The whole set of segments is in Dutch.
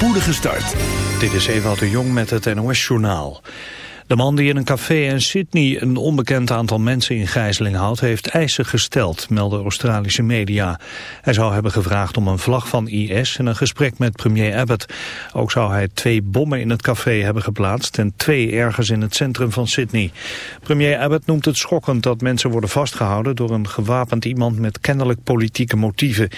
spoedige start. Dit is Ewout de Jong met het NOS-journaal. De man die in een café in Sydney een onbekend aantal mensen in gijzeling houdt... heeft eisen gesteld, melden Australische media. Hij zou hebben gevraagd om een vlag van IS en een gesprek met premier Abbott. Ook zou hij twee bommen in het café hebben geplaatst... en twee ergens in het centrum van Sydney. Premier Abbott noemt het schokkend dat mensen worden vastgehouden... door een gewapend iemand met kennelijk politieke motieven.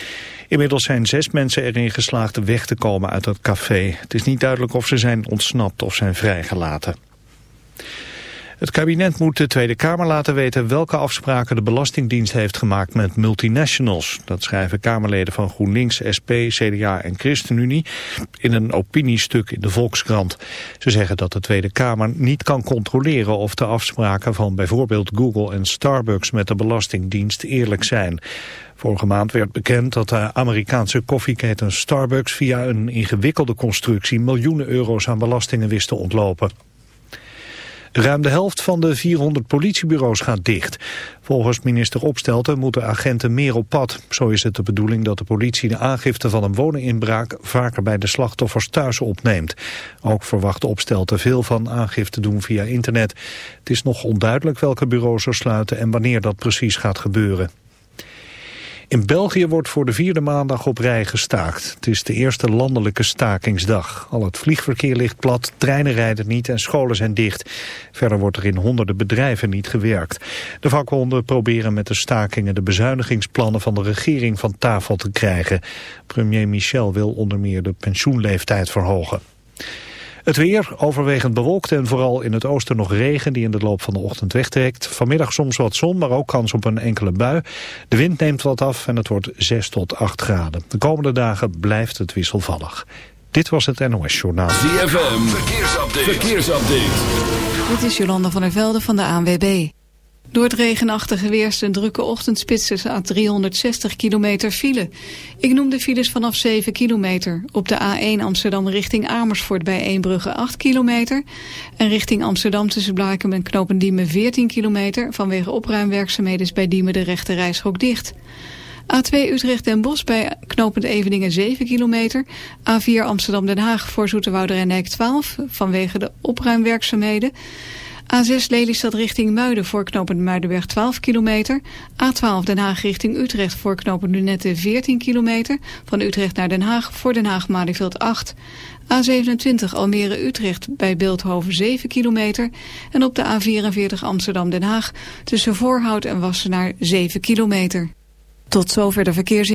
Inmiddels zijn zes mensen erin geslaagd weg te komen uit het café. Het is niet duidelijk of ze zijn ontsnapt of zijn vrijgelaten. Het kabinet moet de Tweede Kamer laten weten welke afspraken de Belastingdienst heeft gemaakt met multinationals. Dat schrijven Kamerleden van GroenLinks, SP, CDA en ChristenUnie in een opiniestuk in de Volkskrant. Ze zeggen dat de Tweede Kamer niet kan controleren of de afspraken van bijvoorbeeld Google en Starbucks met de Belastingdienst eerlijk zijn. Vorige maand werd bekend dat de Amerikaanse koffieketen Starbucks via een ingewikkelde constructie miljoenen euro's aan belastingen wist te ontlopen. Ruim de helft van de 400 politiebureaus gaat dicht. Volgens minister Opstelten moeten agenten meer op pad. Zo is het de bedoeling dat de politie de aangifte van een woninginbraak vaker bij de slachtoffers thuis opneemt. Ook verwacht Opstelten veel van aangifte doen via internet. Het is nog onduidelijk welke bureaus er sluiten en wanneer dat precies gaat gebeuren. In België wordt voor de vierde maandag op rij gestaakt. Het is de eerste landelijke stakingsdag. Al het vliegverkeer ligt plat, treinen rijden niet en scholen zijn dicht. Verder wordt er in honderden bedrijven niet gewerkt. De vakbonden proberen met de stakingen de bezuinigingsplannen van de regering van tafel te krijgen. Premier Michel wil onder meer de pensioenleeftijd verhogen. Het weer overwegend bewolkt en vooral in het oosten nog regen die in de loop van de ochtend wegtrekt. Vanmiddag soms wat zon, maar ook kans op een enkele bui. De wind neemt wat af en het wordt 6 tot 8 graden. De komende dagen blijft het wisselvallig. Dit was het NOS Journaal. ZFM, verkeersupdate. verkeersupdate. Dit is Jolanda van der Velde van de ANWB. Door het regenachtige weer een drukke ochtendspits aan 360 kilometer file. Ik noem de files vanaf 7 kilometer. Op de A1 Amsterdam richting Amersfoort bij Eembrugge 8 kilometer. En richting Amsterdam tussen Blakem en Knopendiemen 14 kilometer. Vanwege opruimwerkzaamheden is bij Diemen de rechte reishok dicht. A2 Utrecht Den Bosch bij knopend Eveningen 7 kilometer. A4 Amsterdam Den Haag voor Zoeterwouder en Eik 12 vanwege de opruimwerkzaamheden. A6 Lelystad richting Muiden voor Muidenberg 12 kilometer. A12 Den Haag richting Utrecht voor knooppunt Lunette 14 kilometer. Van Utrecht naar Den Haag voor Den Haag Malieveld 8. A27 Almere Utrecht bij Beeldhoven 7 kilometer. En op de A44 Amsterdam Den Haag tussen Voorhout en Wassenaar 7 kilometer. Tot zover de verkeers u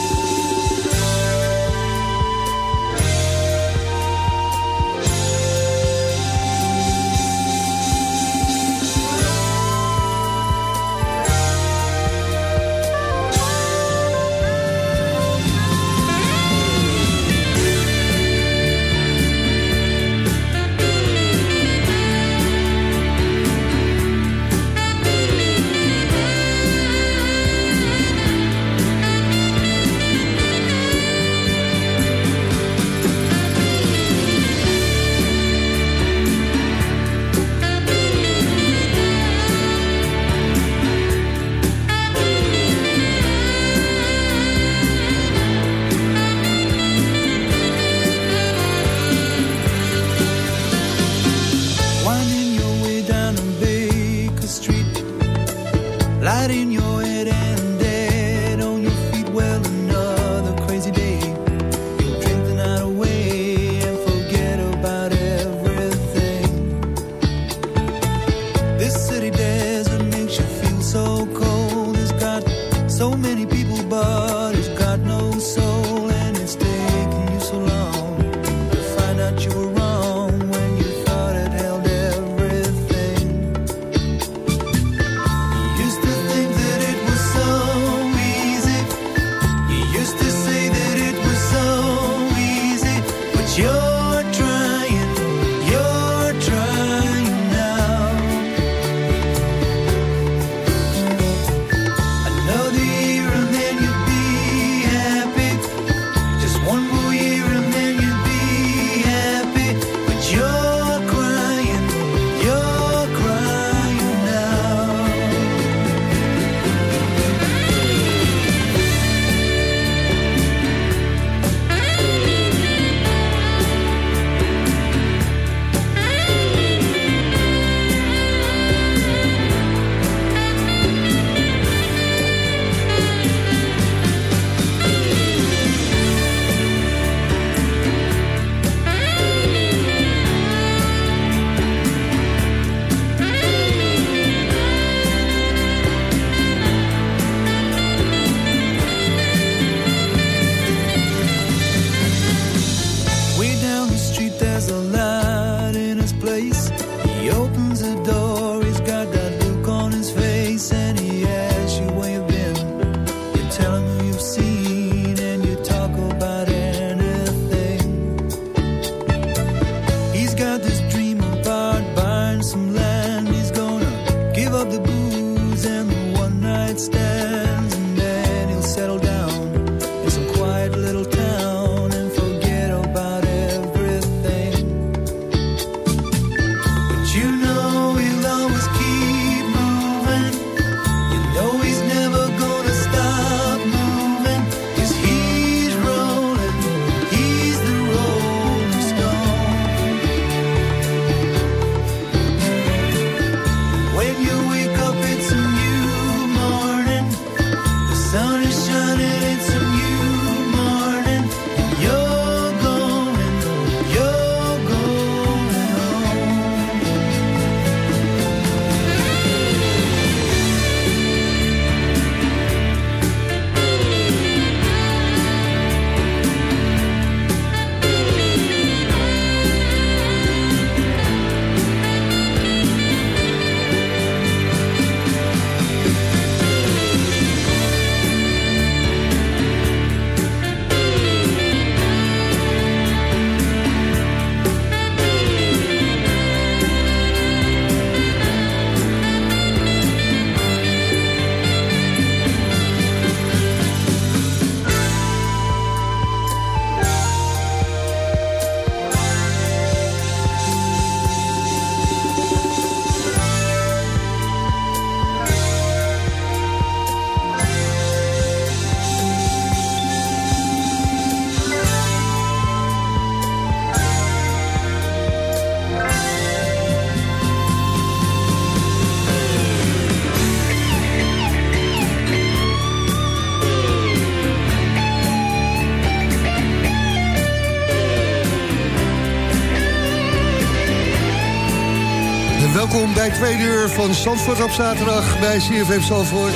Welkom bij twee uur van Zandvoort op zaterdag bij CFM Zandvoort.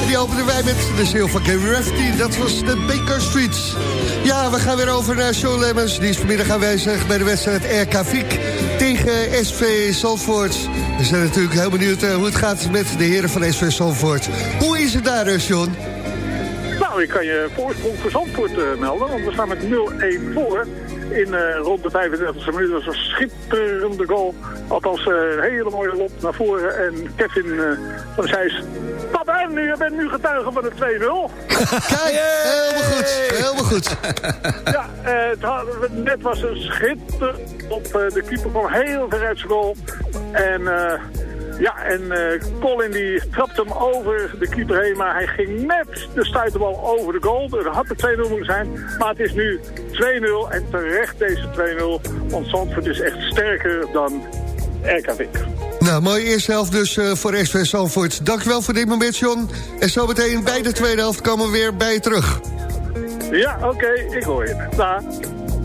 En die openen wij met de sale van Gary Rafferty, dat was de Baker Street. Ja, we gaan weer over naar Sean Lemmens, die is vanmiddag aanwezig bij de wedstrijd RK Viek tegen SV Zandvoort. We zijn natuurlijk heel benieuwd uh, hoe het gaat met de heren van SV Zandvoort. Hoe is het daar, Sean? Nou, ik kan je voorsprong voor Zandvoort uh, melden, want we staan met 0-1 voor in rond de 35e minuut. Was een schitterende goal. Althans, uh, een hele mooie lop naar voren. En Kevin uh, van Zijs. Papa, nu, je bent nu getuige van de 2-0. Kijk, helemaal goed. Helemaal goed. ja, het had, net was een schitter op de keeper kwam heel ver uit zijn goal. En... Ja, en uh, Colin die trapte hem over de keeper heen, maar hij ging net de stuiterbal over de goal. Dat had het 2-0 moeten zijn, maar het is nu 2-0 en terecht deze 2-0. Want Zandvoort is echt sterker dan RKV. Nou, mooie eerste helft dus uh, voor SV Zandvoort. Dankjewel voor dit moment, John. En zo meteen bij de tweede helft komen we weer bij je terug. Ja, oké, okay, ik hoor je. Da.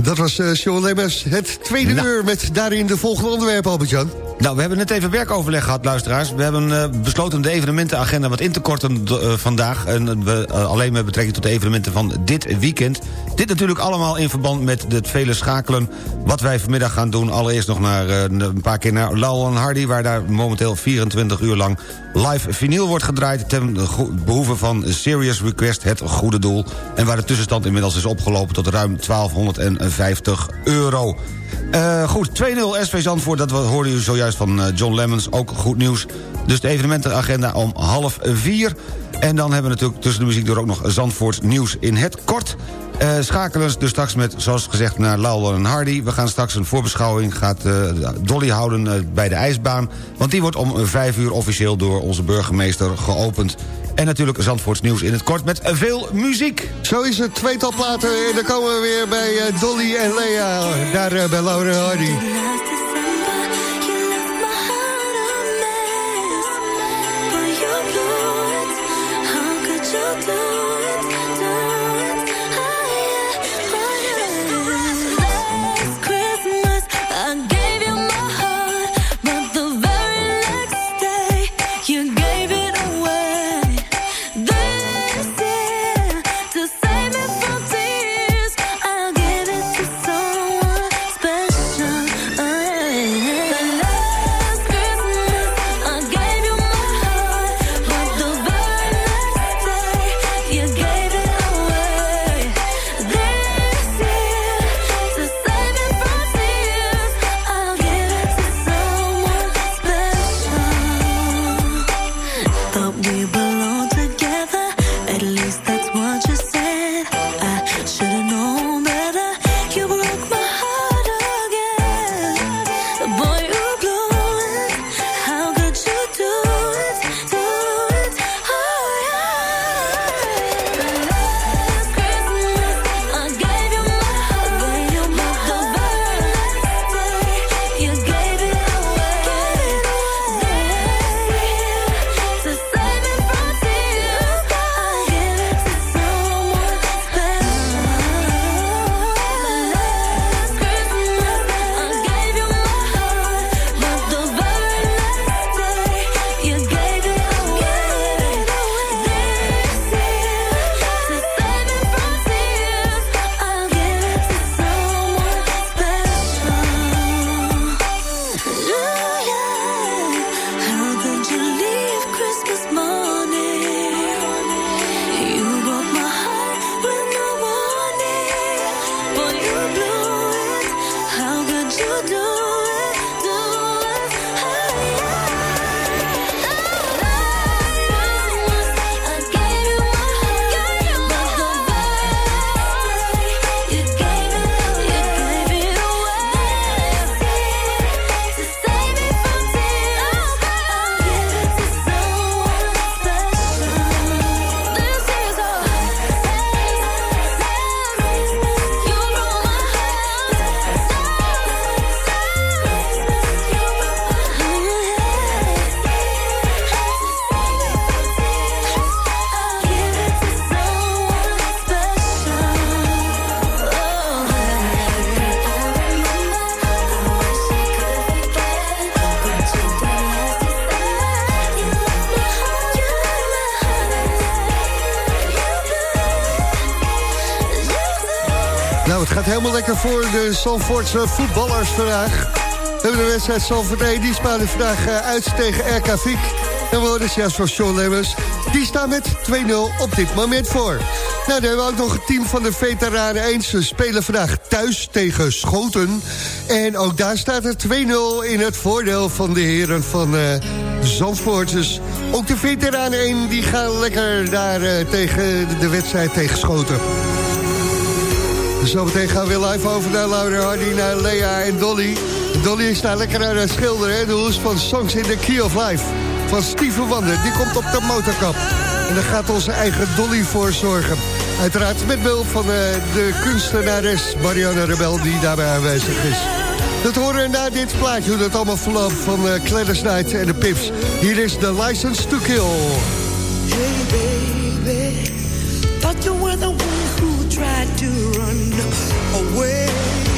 Dat was uh, Sean Lemmers, het tweede nou. uur met daarin de volgende onderwerpen, Albert-Jan. Nou, we hebben net even werkoverleg gehad, luisteraars. We hebben uh, besloten de evenementenagenda wat in te korten uh, vandaag. En we, uh, alleen met betrekking tot de evenementen van dit weekend. Dit natuurlijk allemaal in verband met het vele schakelen... wat wij vanmiddag gaan doen. Allereerst nog naar, een paar keer naar Lowell Hardy... waar daar momenteel 24 uur lang live vinyl wordt gedraaid... ten behoeve van Serious Request, het goede doel. En waar de tussenstand inmiddels is opgelopen tot ruim 1250 euro. Uh, goed, 2-0 SV Zandvoort, dat hoorde u zojuist van uh, John Lemmens. Ook goed nieuws. Dus de evenementenagenda om half vier. En dan hebben we natuurlijk tussen de muziek door ook nog Zandvoort nieuws in het kort. Uh, schakelen dus straks met, zoals gezegd, naar Laudel en Hardy. We gaan straks een voorbeschouwing, gaat Dolly houden bij de ijsbaan. Want die wordt om vijf uur officieel door onze burgemeester geopend. En natuurlijk Zandvoorts nieuws in het kort met veel muziek. Zo is het, tweetal platen en dan komen we weer bij Dolly en Lea. Daar bij Laura Hardy. Nou, het gaat helemaal lekker voor de Zandvoortse voetballers vandaag. We hebben de wedstrijd Zandvoort 1, die spelen vandaag eh, uit tegen RK Viek. En we horen juist van Sean Lemmers. Die staan met 2-0 op dit moment voor. Nou, dan hebben we ook nog het team van de veteranen eens. Ze spelen vandaag thuis tegen Schoten. En ook daar staat er 2-0 in het voordeel van de heren van uh, Zandvoort. Dus ook de veteranen 1 die gaan lekker daar uh, tegen de wedstrijd tegen Schoten. Zometeen gaan we weer live over naar Laura Hardy, naar Lea en Dolly. Dolly is daar lekker aan het schilderen, hè? de hoes van Songs in the Key of Life. Van Steven Wander, die komt op de motorkap. En daar gaat onze eigen Dolly voor zorgen. Uiteraard met behulp van uh, de kunstenares Marianne Rebel, die daarbij aanwezig is. Dat horen we na dit plaatje, hoe dat allemaal verloopt van uh, en de Pips. Hier is The License to Kill. Hey baby, tried to run away.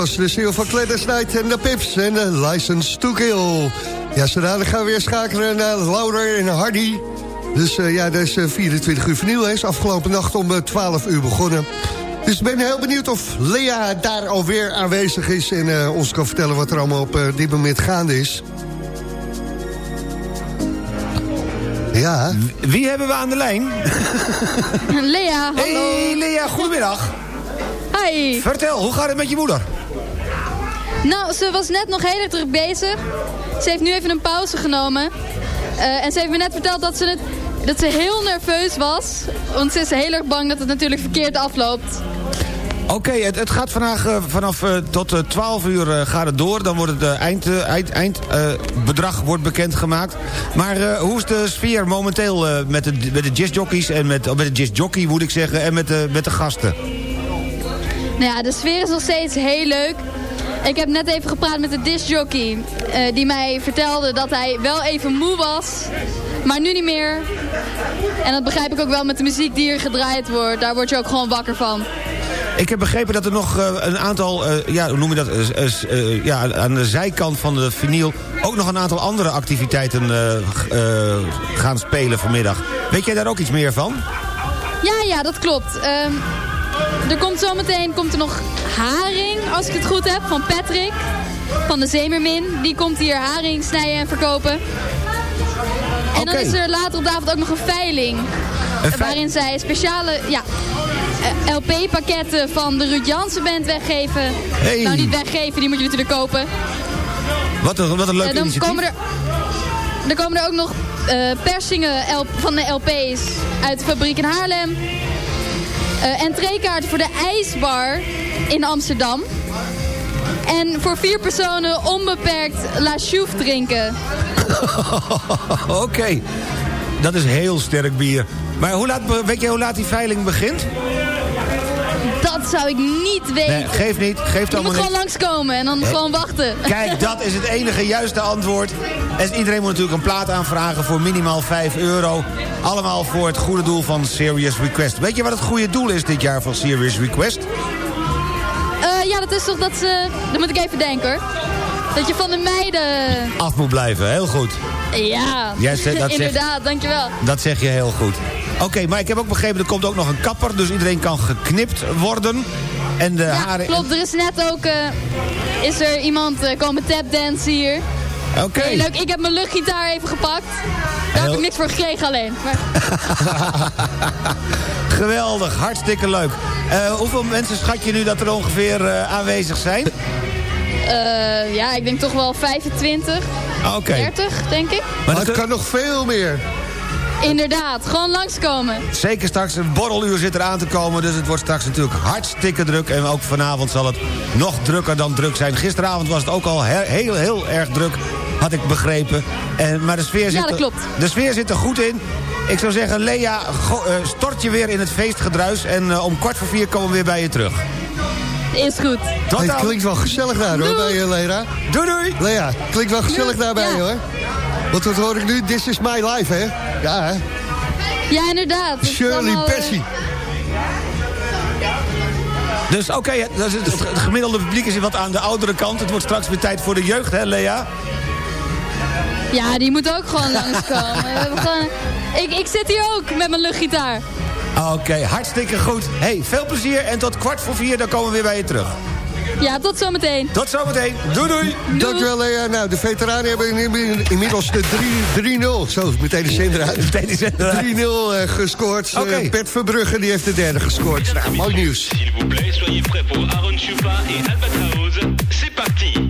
Was de CEO van Gladys Knight en de Pips en de License to Kill. Ja, zodra gaan we weer schakelen naar Louder en Hardy. Dus uh, ja, dat is 24 uur vernieuw. is afgelopen nacht om 12 uur begonnen. Dus ik ben heel benieuwd of Lea daar alweer aanwezig is... en uh, ons kan vertellen wat er allemaal op uh, dit moment gaande is. Ja. Wie hebben we aan de lijn? Lea, hallo. Hey Lea, goedemiddag. Hi. Vertel, hoe gaat het met je moeder? Nou, ze was net nog heel erg druk bezig. Ze heeft nu even een pauze genomen. Uh, en ze heeft me net verteld dat ze, het, dat ze heel nerveus was. Want ze is heel erg bang dat het natuurlijk verkeerd afloopt. Oké, okay, het, het, gaat vandaag uh, vanaf uh, tot uh, 12 uur gaat het door. Dan wordt het eind, eindbedrag eind, wordt bekendgemaakt. Maar hoe is de sfeer momenteel met, de, met de jazzjockeys... en met, met de jazzjockey moet ik zeggen, en met de, met de gasten? Nou ja, de sfeer is nog steeds heel leuk. Ik heb net even gepraat met de discjockey. Uh, die mij vertelde dat hij wel even moe was. Maar nu niet meer. En dat begrijp ik ook wel met de muziek die hier gedraaid wordt. Daar word je ook gewoon wakker van. Ik heb begrepen dat er nog uh, een aantal, uh, ja, hoe noem je dat, uh, ja, aan de zijkant van de vinyl... ook nog een aantal andere activiteiten gaan spelen vanmiddag. Weet jij daar ook iets meer van? Ja, ja, dat klopt. Um, er komt zometeen komt er nog haring, als ik het goed heb, van Patrick. Van de Zemermin. Die komt hier haring snijden en verkopen. En okay. dan is er later op de avond ook nog een veiling. Een waarin zij speciale ja, eh, LP-pakketten van de Ruud Jansen Band weggeven. Hey. Nou, niet weggeven, die moet je natuurlijk kopen. Wat een, wat een leuk uh, dan initiatief. Komen er, dan komen er ook nog uh, persingen van de LP's uit de fabriek in Haarlem. Uh, entreekaart voor de ijsbar in Amsterdam. En voor vier personen onbeperkt La Chouffe drinken. Oké. Dat is heel sterk bier. Maar hoe laat, weet je hoe laat die veiling begint? Dat zou ik niet weten. Nee, geef niet. Geef je moet gewoon langskomen en dan nee. gewoon wachten. Kijk, dat is het enige juiste antwoord. En iedereen moet natuurlijk een plaat aanvragen voor minimaal 5 euro. Allemaal voor het goede doel van Serious Request. Weet je wat het goede doel is dit jaar van Serious Request? Uh, ja, dat is toch dat ze... Dan moet ik even denken hoor. Dat je van de meiden... Af moet blijven, heel goed. Ja, yes, dat inderdaad, dankjewel. Dat zeg je heel goed. Oké, okay, maar ik heb ook begrepen, er komt ook nog een kapper... dus iedereen kan geknipt worden. En de ja, haren... klopt. Er is net ook... Uh, is er iemand uh, komen tapdansen hier. Oké. Okay. leuk. Ik heb mijn luchtgitaar even gepakt. Daar heb ik niks voor gekregen alleen. Maar... Geweldig, hartstikke leuk. Uh, hoeveel mensen schat je nu dat er ongeveer aanwezig zijn? Uh, ja, ik denk toch wel 25, okay. 30 denk ik. Maar dat kan nog veel meer. Inderdaad, gewoon langskomen. Zeker straks, een borreluur zit er aan te komen... dus het wordt straks natuurlijk hartstikke druk. En ook vanavond zal het nog drukker dan druk zijn. Gisteravond was het ook al heel, heel, heel erg druk, had ik begrepen. En, maar de sfeer, zit ja, dat klopt. Er, de sfeer zit er goed in. Ik zou zeggen, Lea, uh, stort je weer in het feestgedruis... en uh, om kwart voor vier komen we weer bij je terug. Is goed. Hey, het klinkt wel gezellig daar hoor, bij je, Lea. Doei doei. Lea, klinkt wel gezellig doei. daarbij ja. hoor. Want wat hoor ik nu? This is my life, hè? Ja, hè? Ja, inderdaad. Shirley Bessie. Dus oké, okay, het, het, gemiddelde publiek is wat aan de oudere kant. Het wordt straks weer tijd voor de jeugd, hè Lea? Ja, die moet ook gewoon langskomen. gewoon... ik, ik zit hier ook met mijn luchtgitaar. Oké, okay, hartstikke goed. Hey, veel plezier en tot kwart voor vier, dan komen we weer bij je terug. Ja, tot zometeen. Tot zometeen. Doei, doei. doei. Dankjewel, Lea. Nou, de veteranen hebben inmiddels de 3-0. Zo, meteen de zender uit. Meteen de zender 3-0 uh, gescoord. Okay. Uh, Bert Verbrugge die heeft de derde gescoord. Nou, mooi nieuws. S'il vous plaît, soyez prêts pour Aaron Chupa et Albatraoz. C'est parti.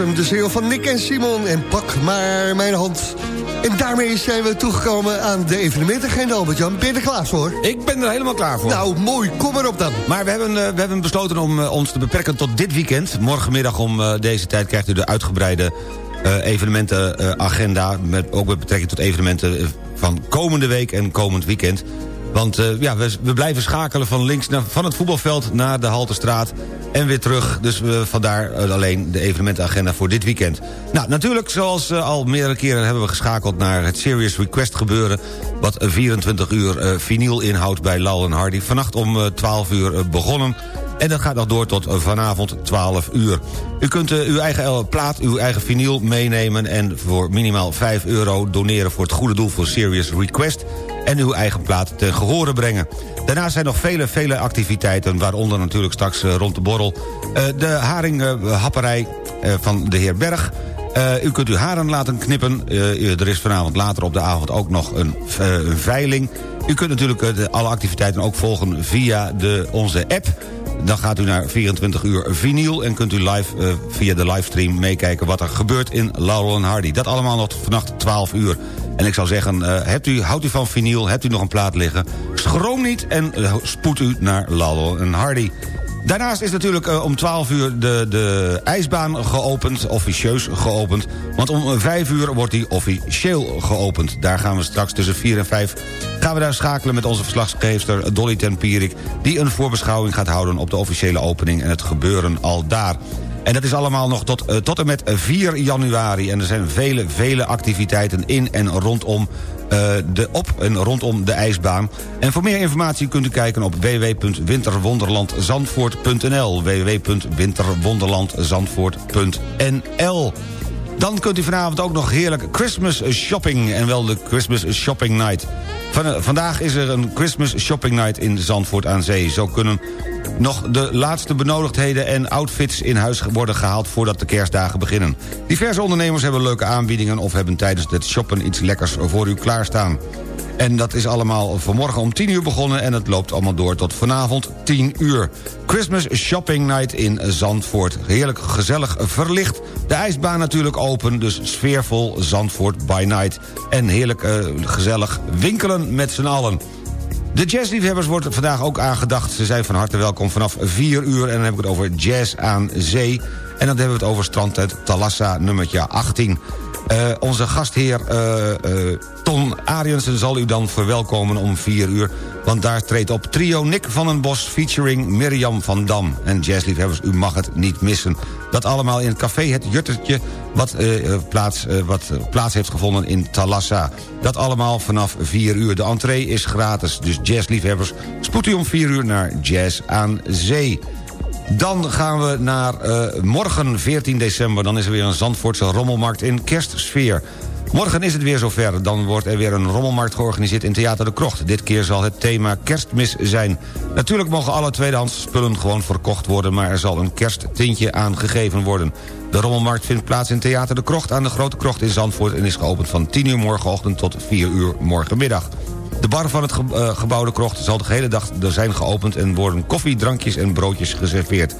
hem, de single van Nick en Simon. En pak maar mijn hand. En daarmee zijn we toegekomen aan de evenementagenda, Albert-Jan. Ben je er klaar voor? Ik ben er helemaal klaar voor. Nou, mooi. Kom erop dan. Maar we hebben, eh, we hebben besloten om eh, ons te beperken tot dit weekend. Morgenmiddag om eh, deze tijd krijgt u de uitgebreide evenementenagenda... met, ook met betrekking tot evenementen van komende week en komend weekend... Want eh, ja, we, we blijven schakelen van links naar, van het voetbalveld naar de Halterstraat en weer terug. Dus we vandaar eh, alleen de evenementenagenda voor dit weekend. Nou, natuurlijk, zoals eh, al meerdere keren hebben we geschakeld naar het Serious Request gebeuren... wat 24 uur vinyl inhoudt bij Lal en Hardy. Vannacht om eh, 12 uur begonnen. En dat gaat nog door tot vanavond 12 uur. U kunt eh, uw eigen eh, plaat, uw eigen vinyl meenemen... en voor minimaal 5 euro doneren voor het goede doel voor Serious Request... en uw eigen plaat ten gehore brengen. Daarnaast zijn nog vele, vele activiteiten... waaronder natuurlijk straks eh, rond de borrel... de haringhapperij van de heer Berg... U kunt uw haren laten knippen. Er is vanavond later op de avond ook nog een, een veiling. U kunt natuurlijk alle activiteiten ook volgen via de, onze app. Dan gaat u naar 24 uur vinyl en kunt u live eh, via de livestream meekijken... wat er gebeurt in Laurel en Hardy. Dat allemaal nog vannacht 12 uur. En ik zou zeggen, eh, hebt u, houdt u van vinyl, hebt u nog een plaat liggen... schroom niet en eh, spoed u naar Laurel en Hardy. Daarnaast is natuurlijk eh, om 12 uur de, de ijsbaan geopend, officieus geopend. Want om 5 uur wordt die officieel geopend. Daar gaan we straks tussen 4 en 5 gaan we daar schakelen met onze verslaggeefster Dolly Tempierik... die een voorbeschouwing gaat houden op de officiële opening en het gebeuren al daar. En dat is allemaal nog tot, eh, tot en met 4 januari. En er zijn vele, vele activiteiten in en rondom de op en rondom de ijsbaan. En voor meer informatie kunt u kijken op www.winterwonderlandzandvoort.nl www.winterwonderlandzandvoort.nl dan kunt u vanavond ook nog heerlijk Christmas shopping... en wel de Christmas shopping night. Van, eh, vandaag is er een Christmas shopping night in Zandvoort aan Zee. Zo kunnen nog de laatste benodigdheden en outfits in huis worden gehaald... voordat de kerstdagen beginnen. Diverse ondernemers hebben leuke aanbiedingen... of hebben tijdens het shoppen iets lekkers voor u klaarstaan. En dat is allemaal vanmorgen om 10 uur begonnen... en het loopt allemaal door tot vanavond 10 uur. Christmas Shopping Night in Zandvoort. Heerlijk gezellig verlicht. De ijsbaan natuurlijk open, dus sfeervol Zandvoort by night. En heerlijk eh, gezellig winkelen met z'n allen. De jazzliefhebbers wordt vandaag ook aangedacht. Ze zijn van harte welkom vanaf 4 uur. En dan heb ik het over jazz aan zee. En dan hebben we het over strandtijd Talassa nummertje 18. Eh, onze gastheer eh, eh, Ton Ariensen zal u dan verwelkomen om 4 uur. Want daar treedt op trio Nick van den Bos featuring Mirjam van Dam. En jazzliefhebbers, u mag het niet missen. Dat allemaal in het café Het Juttertje... wat, plaats, wat plaats heeft gevonden in Talassa. Dat allemaal vanaf 4 uur. De entree is gratis, dus jazzliefhebbers... spoed u om 4 uur naar Jazz aan Zee. Dan gaan we naar eh, morgen 14 december. Dan is er weer een Zandvoortse rommelmarkt in kerstsfeer. Morgen is het weer zover. Dan wordt er weer een rommelmarkt georganiseerd in Theater de Krocht. Dit keer zal het thema kerstmis zijn. Natuurlijk mogen alle tweedehands spullen gewoon verkocht worden... maar er zal een kersttintje aangegeven worden. De rommelmarkt vindt plaats in Theater de Krocht... aan de Grote Krocht in Zandvoort... en is geopend van 10 uur morgenochtend tot 4 uur morgenmiddag. De bar van het ge uh, gebouw de Krocht zal de hele dag er zijn geopend... en worden koffie, drankjes en broodjes geserveerd.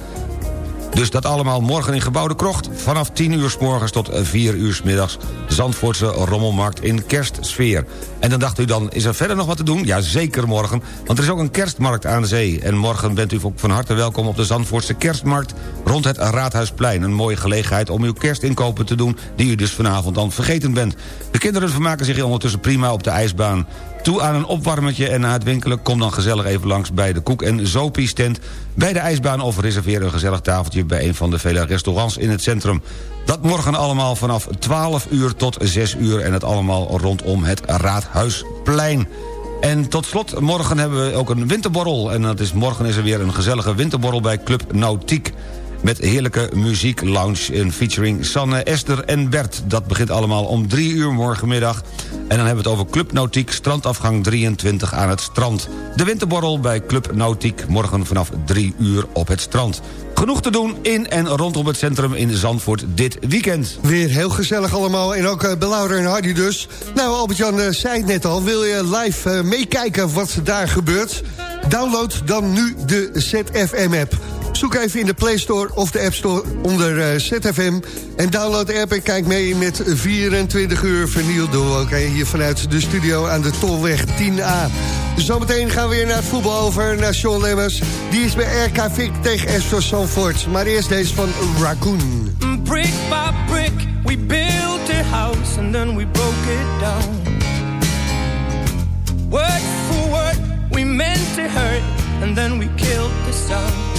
Dus dat allemaal morgen in Gebouw de Krocht. Vanaf 10 uur s morgens tot 4 uur s middags. Zandvoortse rommelmarkt in kerstsfeer. En dan dacht u dan, is er verder nog wat te doen? Ja, zeker morgen. Want er is ook een kerstmarkt aan de zee. En morgen bent u ook van harte welkom op de Zandvoortse kerstmarkt... rond het Raadhuisplein. Een mooie gelegenheid om uw kerstinkopen te doen... die u dus vanavond dan vergeten bent. De kinderen vermaken zich ondertussen prima op de ijsbaan toe aan een opwarmetje en na het winkelen... kom dan gezellig even langs bij de Koek en Zopie stand... bij de ijsbaan of reserveer een gezellig tafeltje... bij een van de vele restaurants in het centrum. Dat morgen allemaal vanaf 12 uur tot 6 uur... en het allemaal rondom het Raadhuisplein. En tot slot, morgen hebben we ook een winterborrel. En dat is, morgen is er weer een gezellige winterborrel bij Club Nautiek met heerlijke muziek lounge in featuring Sanne, Esther en Bert. Dat begint allemaal om drie uur morgenmiddag. En dan hebben we het over Club Nautiek, strandafgang 23 aan het strand. De winterborrel bij Club Nautiek, morgen vanaf drie uur op het strand. Genoeg te doen in en rondom het centrum in Zandvoort dit weekend. Weer heel gezellig allemaal. En ook uh, en Hardy dus. Nou, Albert-Jan uh, zei het net al. Wil je live uh, meekijken wat daar gebeurt? Download dan nu de ZFM-app. Zoek even in de Play Store of de App Store onder eh, ZFM. En download app en kijk mee met 24 uur vernield door. Oké, hier vanuit de studio aan de Tolweg 10A. Zometeen gaan we weer naar het voetbal over, naar Sean Lemmers. Die is bij RK Vic tegen SV Sanford. Maar eerst deze van Raccoon. Brick by brick, we built a house and then we broke it down. Word for word, we meant to hurt and then we killed the sound.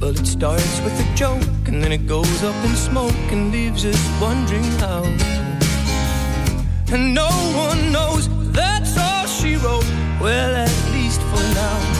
Well, it starts with a joke and then it goes up in smoke and leaves us wondering how. And no one knows that's all she wrote. Well, at least for now.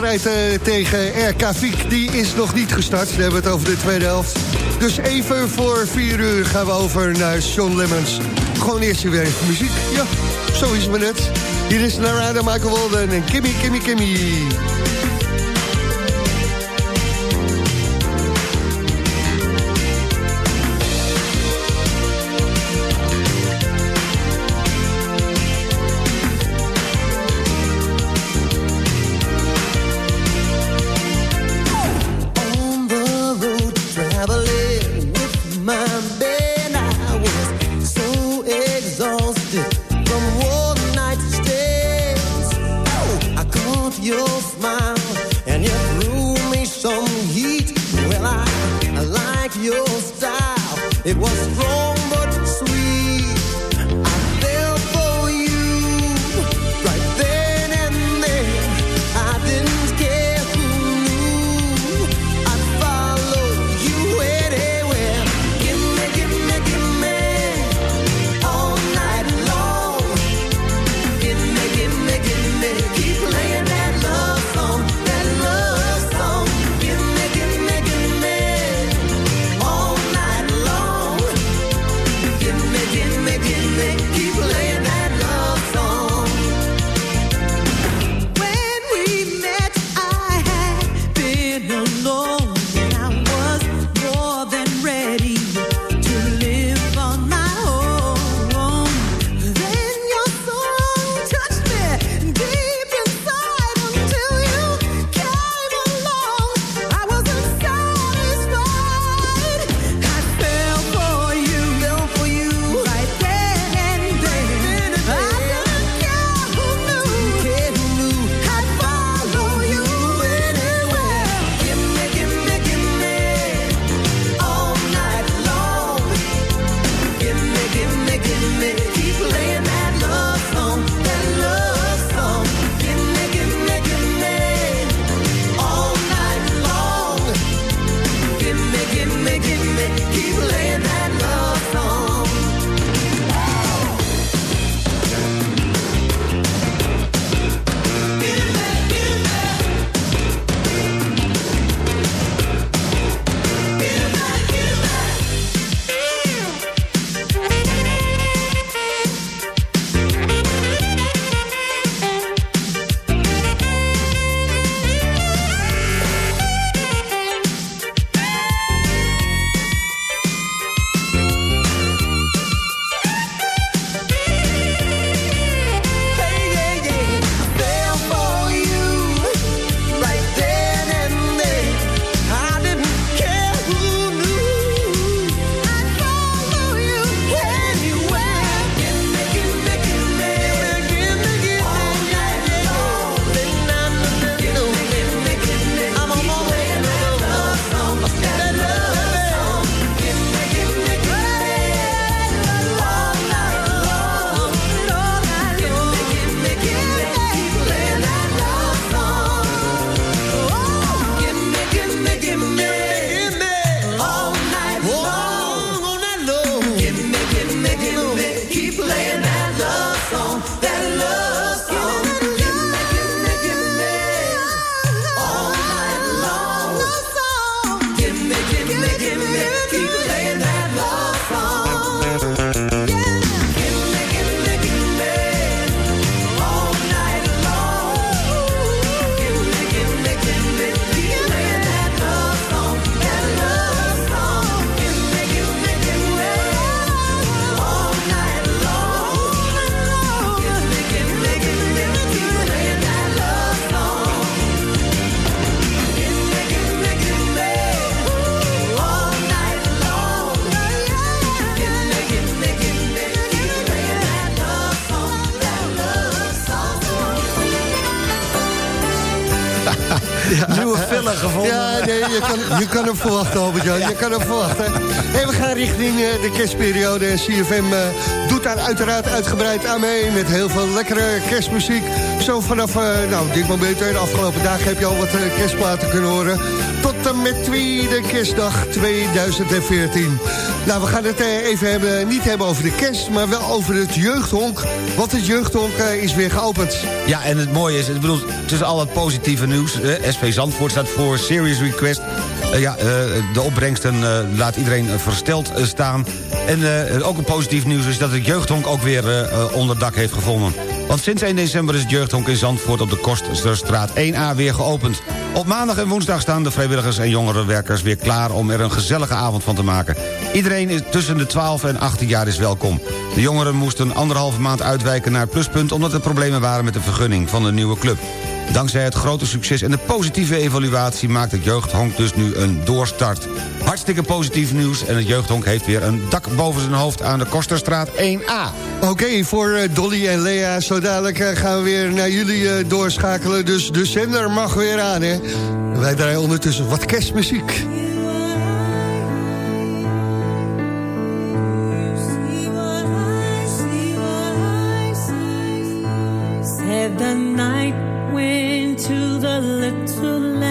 wedstrijd eh, tegen RK Vic die is nog niet gestart. We hebben het over de tweede helft. Dus even voor vier uur gaan we over naar Sean Lemmens. Gewoon eerst weer muziek. Ja, zo is het maar net. Hier is Narada Michael Walden en Kimmy, Kimmy, Kimmy. Je kan, hem verwachten, Albert-Jan. Je kan hem verwachten. Hey, we gaan richting eh, de kerstperiode. En CFM eh, doet daar uiteraard uitgebreid aan mee... met heel veel lekkere kerstmuziek. Zo vanaf eh, nou, dit moment, de afgelopen dagen... heb je al wat kerstplaten kunnen horen. Tot en met tweede kerstdag 2014. Nou, we gaan het even hebben, niet hebben over de kerst... maar wel over het jeugdhonk. Want het jeugdhonk is weer geopend. Ja, en het mooie is, ik bedoel, tussen al het positieve nieuws... Eh, SV Zandvoort staat voor Serious Request. Eh, ja, eh, de opbrengsten eh, laat iedereen versteld staan. En ook een positief nieuws is dat het jeugdhonk ook weer onder dak heeft gevonden. Want sinds 1 december is het jeugdhonk in Zandvoort op de Kosterstraat 1A weer geopend. Op maandag en woensdag staan de vrijwilligers en jongerenwerkers weer klaar om er een gezellige avond van te maken. Iedereen tussen de 12 en 18 jaar is welkom. De jongeren moesten anderhalve maand uitwijken naar pluspunt omdat er problemen waren met de vergunning van de nieuwe club. Dankzij het grote succes en de positieve evaluatie maakt het jeugdhonk dus nu een doorstart. Hartstikke positief nieuws en het jeugdhonk heeft weer een dak boven zijn hoofd aan de Kosterstraat 1A. Oké, voor eh, Dolly en Lea, zo dadelijk eh, gaan we weer naar jullie eh, doorschakelen. Dus de zender mag weer aan, hè. Wij draaien ondertussen wat kerstmuziek. The night went to the little land.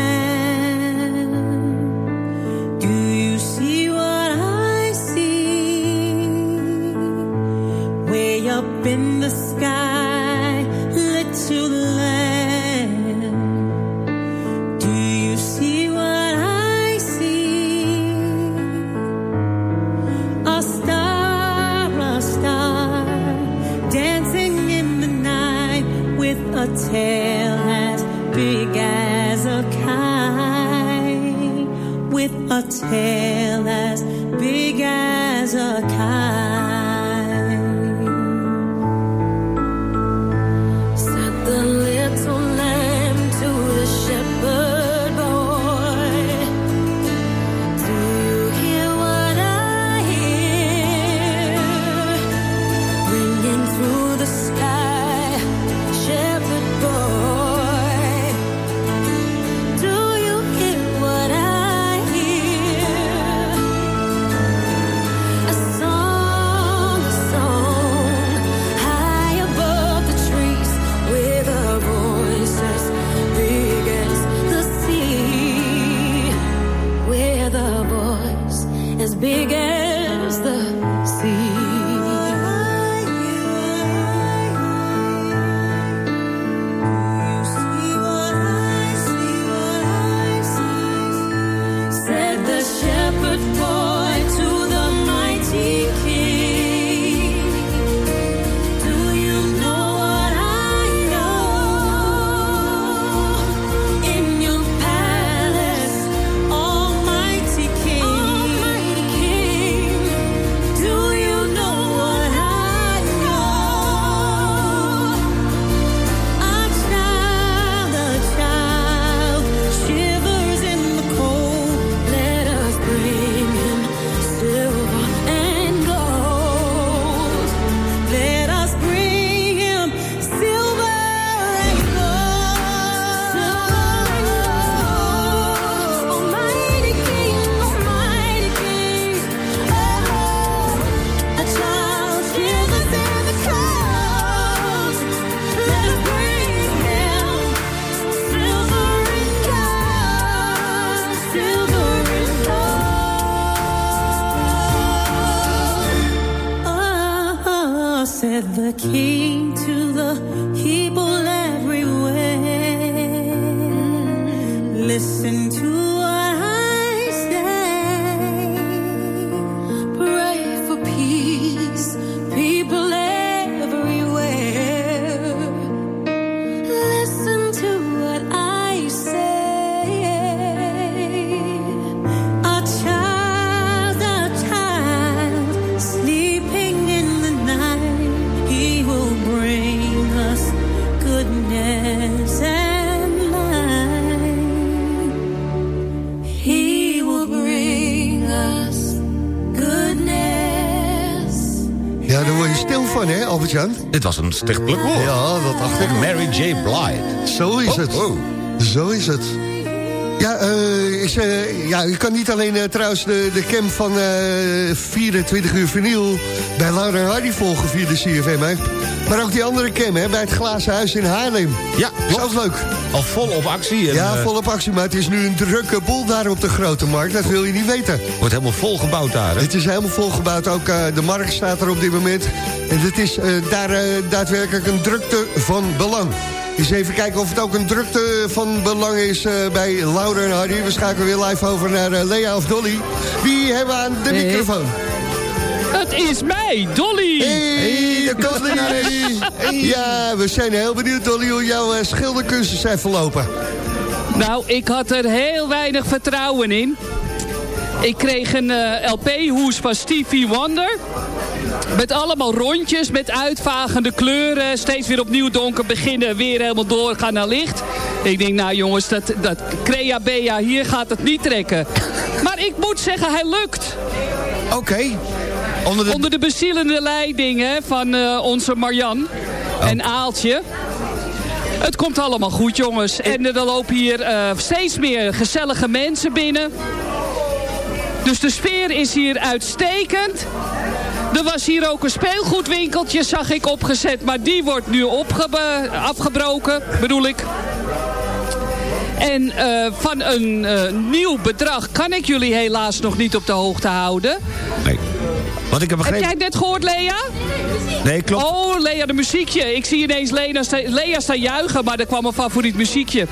Dit was een stichtelijk woord. Ja, dat dacht ik. Mary J. Blige. Zo is Oh, het. oh. Zo is het. Ja, eh, is, eh, ja, je kan niet alleen eh, trouwens de, de cam van eh, 24 uur vinyl bij Laura en Hardy volgen via de CFM. Hè? Maar ook die andere cam hè, bij het Glazen Huis in Haarlem. Ja, is ook leuk. Al vol op actie. En, ja, eh, vol op actie, maar het is nu een drukke boel daar op de Grote Markt. Dat wil je niet weten. Wordt helemaal vol gebouwd daar, hè? Het is helemaal volgebouwd. Ook eh, de markt staat er op dit moment. En het is eh, daar daadwerkelijk een drukte van belang. Eens even kijken of het ook een drukte van belang is eh, bij Laura en Hardy. We schakelen weer live over naar Lea of Dolly. Wie hebben we aan de microfoon? Het is mij, Dolly! Hey, de Dolly! Ja, we zijn heel benieuwd, Dolly, hoe jouw eh, schilderkunsten zijn verlopen. Nou, ik had er heel weinig vertrouwen in. Ik kreeg een eh, LP-hoes van Stevie Wonder. Met allemaal rondjes, met uitvagende kleuren. Steeds weer opnieuw donker beginnen, weer helemaal doorgaan naar licht. Ik denk, nou jongens, dat, dat Crea Bea, hier gaat het niet trekken. Maar ik moet zeggen, hij lukt. Oké. Onder de... Onder de bezielende leiding hè, van eh, onze Marjan en Aaltje. Het komt allemaal goed, jongens. En er lopen hier eh, steeds meer gezellige mensen binnen. Dus de sfeer is hier uitstekend. Er was hier ook een speelgoedwinkeltje, zag ik opgezet. Maar die wordt nu afgebroken, bedoel ik. En eh, van een eh, nieuw bedrag kan ik jullie helaas nog niet op de hoogte houden. Nee. Want ik heb Heb begrepen... jij het net gehoord, Lea? Nee, klopt. Oh, Lea, de muziekje. Ik zie ineens Lea, sta- Lea staan juichen, maar er kwam een favoriet muziekje.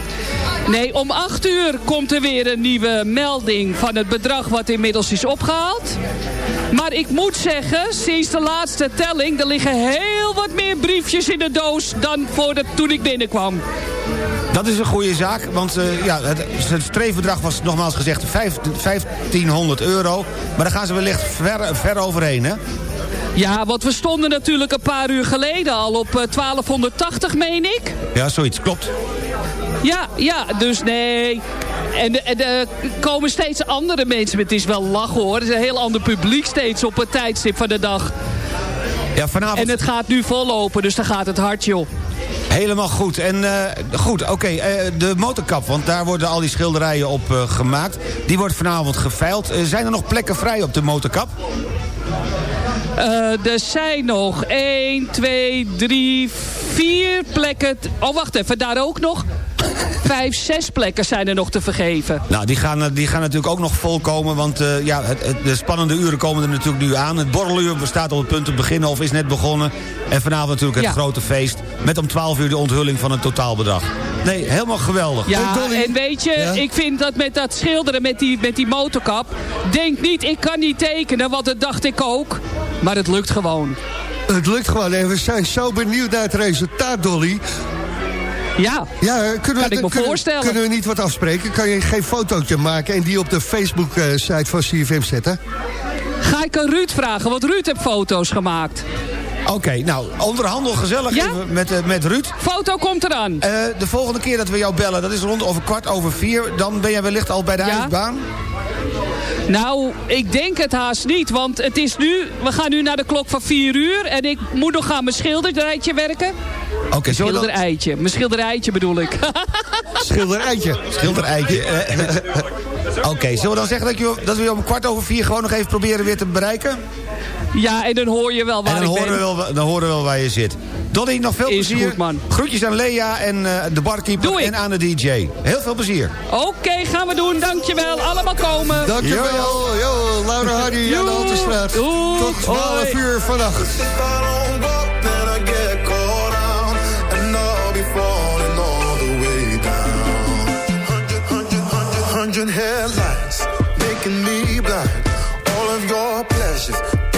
Nee, om 8 uur komt er weer een nieuwe melding van het bedrag wat inmiddels is opgehaald. Maar ik moet zeggen, sinds de laatste telling, er liggen heel wat meer briefjes in de doos dan voor de, toen ik binnenkwam. Dat is een goede zaak, want eh, ja, het, het streefbedrag was nogmaals gezegd vijf- 1500 euro. Maar daar gaan ze wellicht ver, ver overheen, hè? Ja, want we stonden natuurlijk een paar uur geleden al op eh, 1280, meen ik. Ja, zoiets, klopt. Ja, ja, dus nee. En er- en er komen steeds andere mensen. Het is wel lachen hoor. Er is een heel ander publiek steeds op het tijdstip van de dag. Ja, vanavond... En het gaat nu vollopen, dus dan gaat het hard joh. Helemaal goed. En eh, goed, oké, eh, de motorkap, want daar worden al die schilderijen op eh, gemaakt. Die wordt vanavond geveild. Zijn er nog plekken vrij op de motorkap? Er zijn nog 1, 2, 3, 4 plekken. Oh, wacht even, daar ook nog. Vijf, zes plekken zijn er nog te vergeven. Nou, die gaan, eh, die gaan natuurlijk ook nog volkomen, want eh, ja, het, het- de spannende uren komen er natuurlijk nu aan. Het borreluur staat op het punt te beginnen of is net begonnen. En vanavond natuurlijk het Ja. grote feest met om 12 uur de onthulling van het totaalbedrag. Nee, helemaal geweldig. Ja, en weet je, ik vind dat met dat schilderen met die, met die motorkap... denk niet, ik kan niet tekenen, want dat dacht ik ook. Maar het lukt gewoon. Het lukt gewoon en we zijn zo benieuwd naar het resultaat, Dolly. Ja, ja kunnen kan we, ik me kunnen, voorstellen. Kunnen we niet wat afspreken? Kan je geen fotootje maken en die op de Facebook-site van CFM zetten? Ga ik aan Ruud vragen, want Ruud heeft foto's gemaakt. Oké, nou, onderhandel gezellig Ja? even met, eh, met Ruud. Foto komt eraan. Eh, de volgende keer dat we jou bellen, dat is rond over kwart over vier. Dan ben jij wellicht al bij de Ja? ijsbaan. Nou, ik denk het haast niet, want het is nu... We gaan nu naar de klok van 4 uur en ik moet nog aan mijn schilderijtje werken. Oké, zullen we dan- Schilderijtje, mijn schilderijtje bedoel ik. Schilderijtje. Schilderijtje. eh, eh. Oké, zullen we dan zeggen dat, je, dat we je om kwart over vier gewoon nog even proberen weer te bereiken? Ja, en dan hoor je wel waar en dan ik horen, we ben. wel, dan horen we wel waar je zit. Donnie, nog veel Is plezier. goed, man. Groetjes aan Lea en eh, de barkeeper Doei. en aan de DJ. Heel veel plezier. Oké, gaan we doen, dankjewel. Allemaal komen. Dankjewel. Yo, Laura Hardy aan de Haltestraat. Tot 12 uur vannacht. Hundred headlights making me blind. All of your pleasures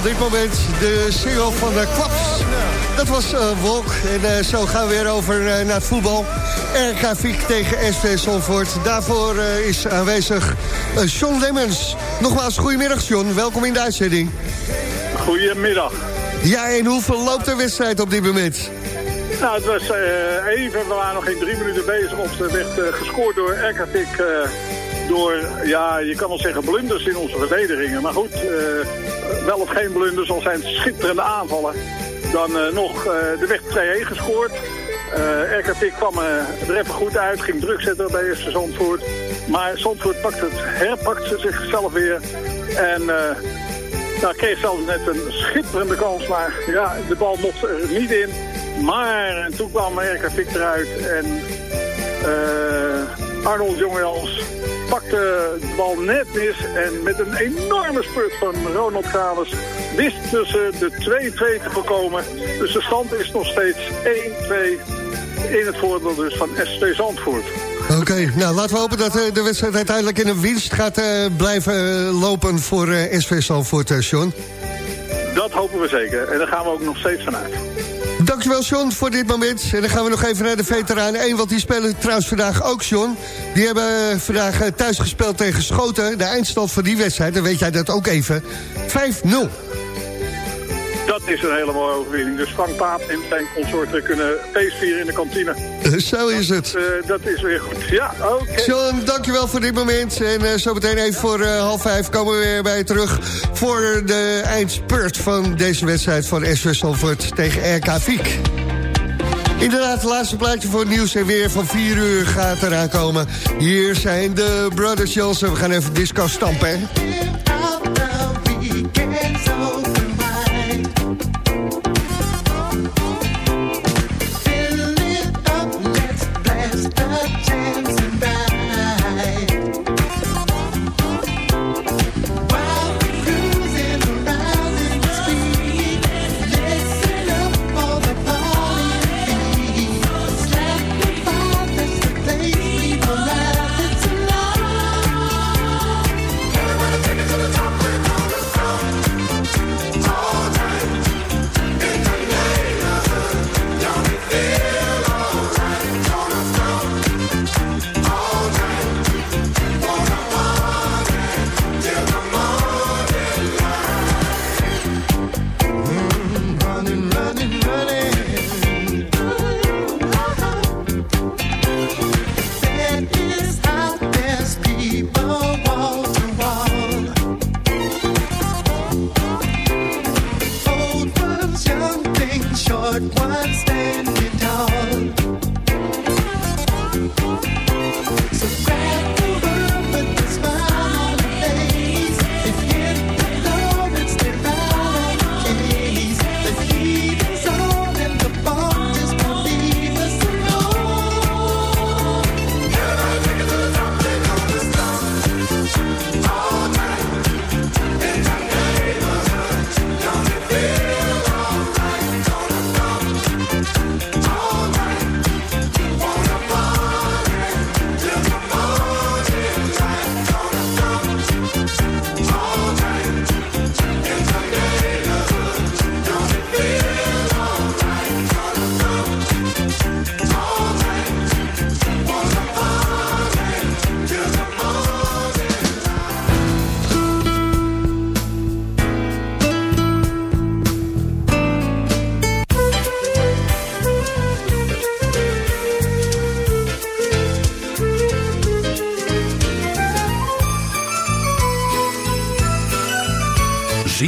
van dit moment, de single van de Klaps. Dat was eh, Wolk. En eh, zo gaan we weer over eh, naar het voetbal. RK Viek tegen SV Zolvoort. Daarvoor is aanwezig John Lemmens. Nogmaals, goedemiddag John. Welkom in de uitzending. Goedemiddag. Ja, en hoeveel loopt de wedstrijd op dit moment? Nou, het was even, we waren nog geen drie minuten bezig of er werd gescoord door Ekatik. eh door, ja, je kan wel zeggen blunders in onze verdedigingen. Maar goed, wel of geen blunders, al zijn schitterende aanvallen. Dan eh, nog, eh er werd 2-1 gescoord. Eh RKT kwam er even goed uit, ging druk zetten bij eerste Zandvoort. Maar Zandvoort pakt het, herpakt zichzelf weer. En nou, kreeg zelfs net een schitterende kans, maar ja, de bal mocht er niet in. Maar en toen kwam RKT eruit en eh Arnold Jongeljans pakte de bal net mis. En met een enorme spurt van Ronald Gravers wist tussen de 2-2 te voorkomen. Dus de stand is nog steeds 1-2 in het voordeel dus van SV Zandvoort. Oké, nou laten we hopen dat eh, de wedstrijd uiteindelijk in een winst gaat eh, blijven eh, lopen voor SV Zalvoort, eh, John. Dat hopen we zeker. En daar gaan we ook nog steeds vanuit. Dankjewel, John, voor dit moment. En dan gaan we nog even naar de veteranen 1, want die spelen trouwens vandaag ook, John. Die hebben eh, vandaag eh, thuis gespeeld tegen Schoten. De eindstand van die wedstrijd, dan weet jij dat ook even. 5-0. Dat is een hele mooie overwinning. Dus Frank Paap en zijn consorten kunnen feestvieren in de kantine. Zo is het. Eh, dat is weer goed. Ja, oké. John, dankjewel voor dit moment. En eh, zo meteen even voor eh, half vijf komen we weer bij je terug... voor de eindspurt van deze wedstrijd van SV Salford tegen RK Viek. Inderdaad, het laatste plaatje voor het nieuws en weer van 4 uur gaat eraan komen. Hier zijn de Brothers Johnson. We gaan even disco stampen, hè?